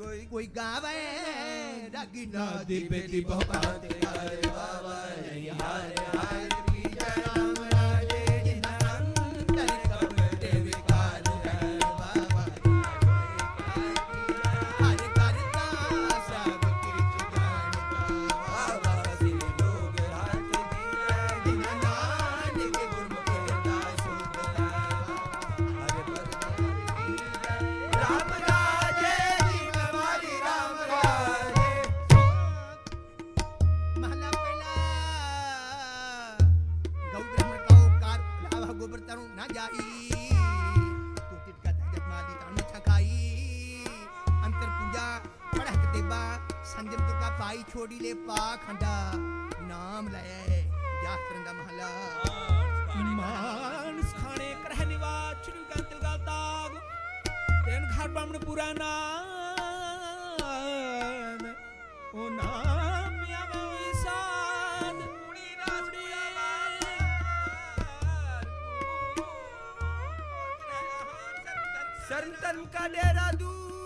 ગાવે રાગી નદી બેટી બાબા હરે બાબા હરે ਮਾਈ ਛੋੜੀ ਲੈ ਪਾਖੰਡਾ ਨਾਮ ਲੈ ਜਾਸਰਨ ਦਾ ਮਹਲਾ। ਮਾਨਸ ਖਾਣੇ ਕਰਹਿ ਨਿਵਾਸ ਚੁਰੂ ਕਾ ਦਿਲ ਦਾ ਦਾਗ। ਤੈਨ ਘਰ ਬਾਮਣ ਪੂਰਾ ਨਾਮ। ਉਹ ਨਾਮ ਆਵੇ ਹੋਈ ਕਾ ਡੇਰਾ ਦੂ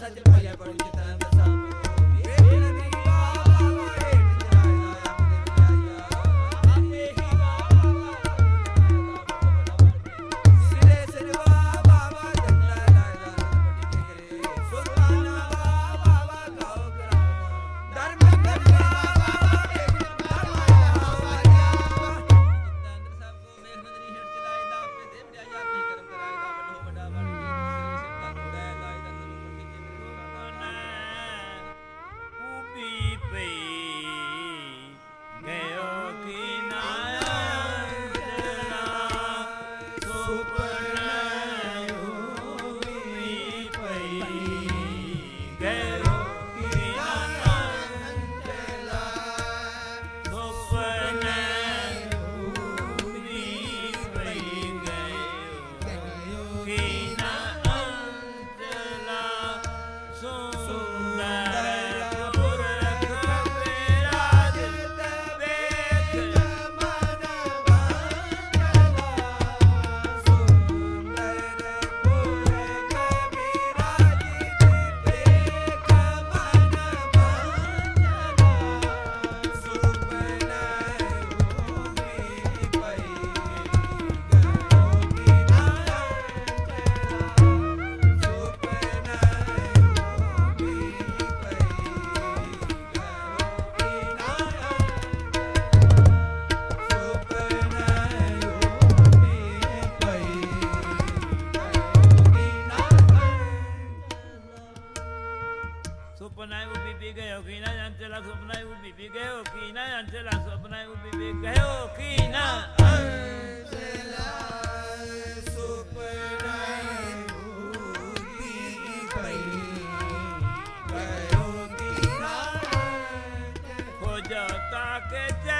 Passa de palha por સપનાય ઉભી બી ગયો ખીના અંતલા સપનાય ઉભી બી ગયો ખીના અંતલા સપનાય ઉભી બી ગયો ખીના અંતલા કે જય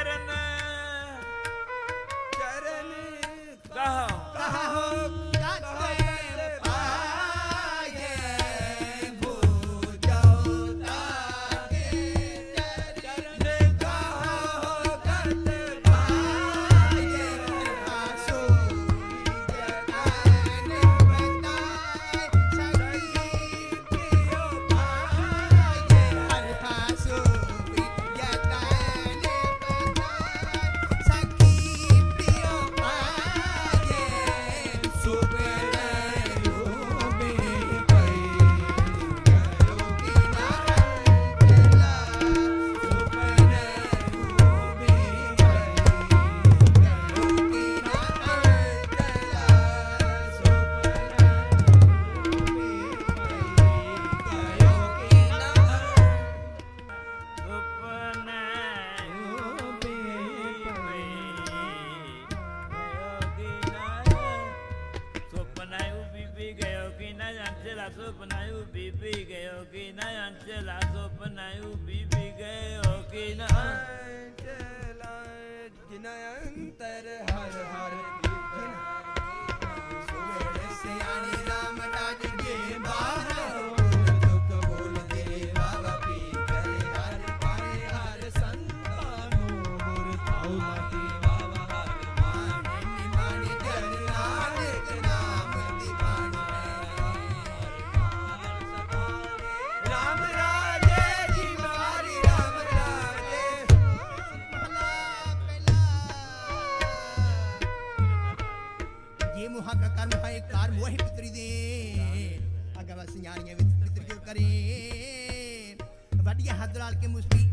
સપનાયું પીપી ગયો કે ના અંચલા સપનાયું પીપી ગયો કે ના અંચલા અંતર હર હર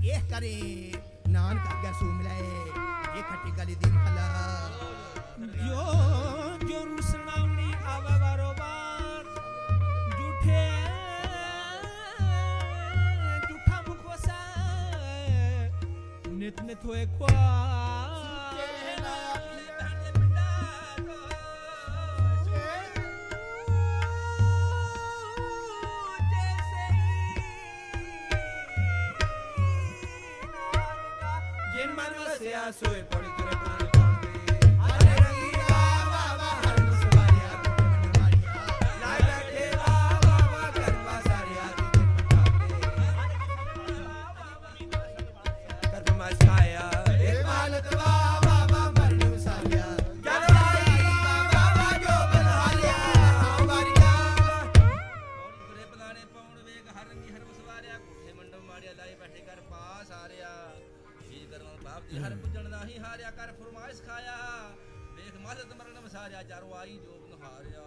ਇਹ ਕਰੇ। ਨਾਨਕ ਆਗਿਆ ਸੋ ਮਿਲਾਏ ਇਹ ਖੱਟੀ ਗਲੀ ਦੀ ਮਹਲਾ। ਜੋ ਜੋ ਰੁਸਨਾਉਣੀ ਆਵੇ ਵਾਰੋਵਾਰ, ਝੂਠੇ, ਝੂਠਾ ਮੁਖ ਵਸੈ ਨਿਤ ਨਿਤ ਹੋਏ ਖਵਾ ਹਰ ਵਸਵਾਰਿਆ ਕੋਠੇ ਮੰਡਪ ਮਾੜਿਆ ਲਾਈ ਬੈਠੇ ਕਰ ਪਾਸ ਹਾਰਿਆ ਜੀ ਕਰਨ ਬਾਪ ਜੀ ਹਰ ਪੁੱਜਣ ਦਾ ਹੀ ਹਾਰਿਆ ਕਰ ਫਰਮਾਇਸ਼ ਖਾਇਆ। ਵੇਖ ਮਾਲਤ ਮਰਨ ਵਸਾਰਿਆ ਜਰੋ ਆਈ ਜੋਬ ਨਹਾਰਿਆ।